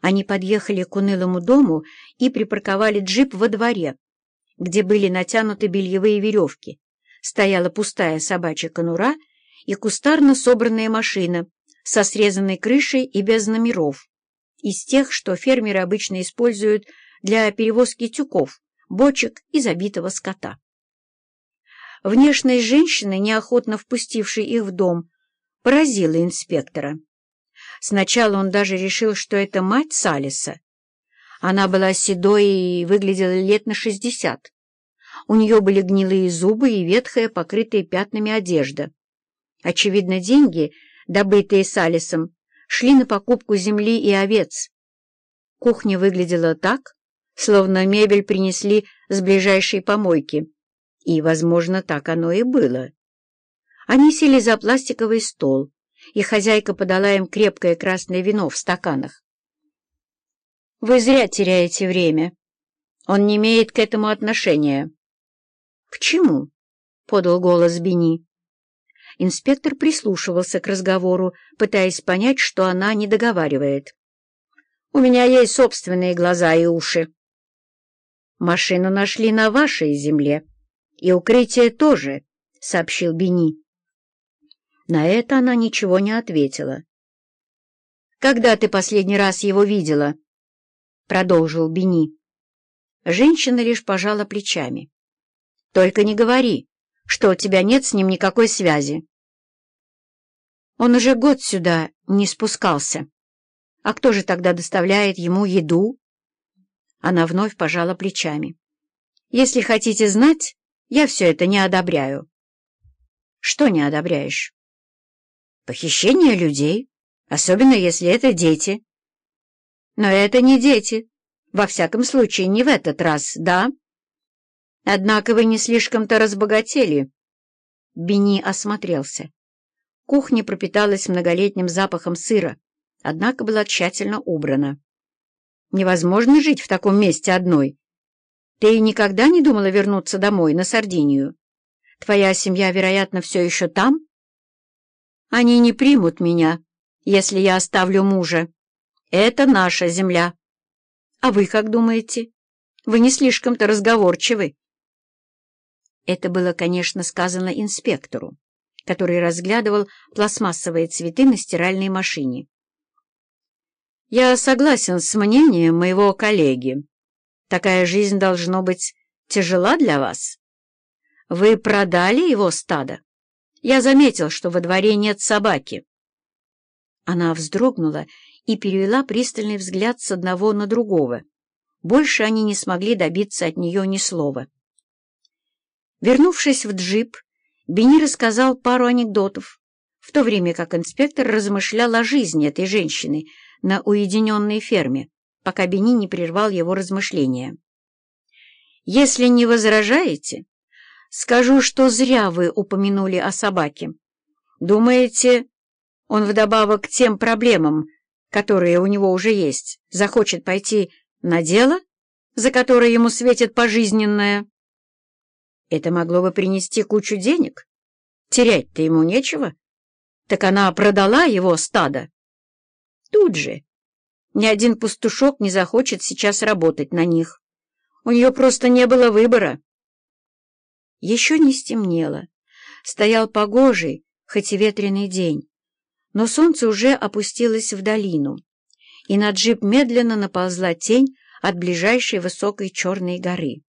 Они подъехали к унылому дому и припарковали джип во дворе, где были натянуты бельевые веревки. Стояла пустая собачья конура и кустарно собранная машина со срезанной крышей и без номеров, из тех, что фермеры обычно используют для перевозки тюков, бочек и забитого скота. Внешность женщины, неохотно впустившей их в дом, поразила инспектора. Сначала он даже решил, что это мать Салиса. Она была седой и выглядела лет на шестьдесят. У нее были гнилые зубы и ветхая, покрытая пятнами одежда. Очевидно, деньги, добытые Салисом, шли на покупку земли и овец. Кухня выглядела так, словно мебель принесли с ближайшей помойки. И, возможно, так оно и было. Они сели за пластиковый стол, и хозяйка подала им крепкое красное вино в стаканах. «Вы зря теряете время. Он не имеет к этому отношения». «К чему?» — подал голос Бени. Инспектор прислушивался к разговору, пытаясь понять, что она не договаривает. «У меня есть собственные глаза и уши». «Машину нашли на вашей земле, и укрытие тоже», — сообщил Бени. На это она ничего не ответила. «Когда ты последний раз его видела?» — продолжил Бени. Женщина лишь пожала плечами. «Только не говори, что у тебя нет с ним никакой связи». Он уже год сюда не спускался. А кто же тогда доставляет ему еду? Она вновь пожала плечами. Если хотите знать, я все это не одобряю. Что не одобряешь? Похищение людей, особенно если это дети. Но это не дети. Во всяком случае, не в этот раз, да? Однако вы не слишком-то разбогатели. Бени осмотрелся. Кухня пропиталась многолетним запахом сыра, однако была тщательно убрана. Невозможно жить в таком месте одной. Ты никогда не думала вернуться домой, на Сардинию? Твоя семья, вероятно, все еще там? Они не примут меня, если я оставлю мужа. Это наша земля. А вы как думаете? Вы не слишком-то разговорчивы. Это было, конечно, сказано инспектору который разглядывал пластмассовые цветы на стиральной машине. «Я согласен с мнением моего коллеги. Такая жизнь должно быть тяжела для вас. Вы продали его стадо? Я заметил, что во дворе нет собаки». Она вздрогнула и перевела пристальный взгляд с одного на другого. Больше они не смогли добиться от нее ни слова. Вернувшись в джип, Бенни рассказал пару анекдотов, в то время как инспектор размышлял о жизни этой женщины на уединенной ферме, пока Бенни не прервал его размышления. «Если не возражаете, скажу, что зря вы упомянули о собаке. Думаете, он вдобавок к тем проблемам, которые у него уже есть, захочет пойти на дело, за которое ему светит пожизненное?» Это могло бы принести кучу денег. Терять-то ему нечего. Так она продала его стадо. Тут же. Ни один пастушок не захочет сейчас работать на них. У нее просто не было выбора. Еще не стемнело. Стоял погожий, хоть и ветреный день. Но солнце уже опустилось в долину, и на джип медленно наползла тень от ближайшей высокой черной горы.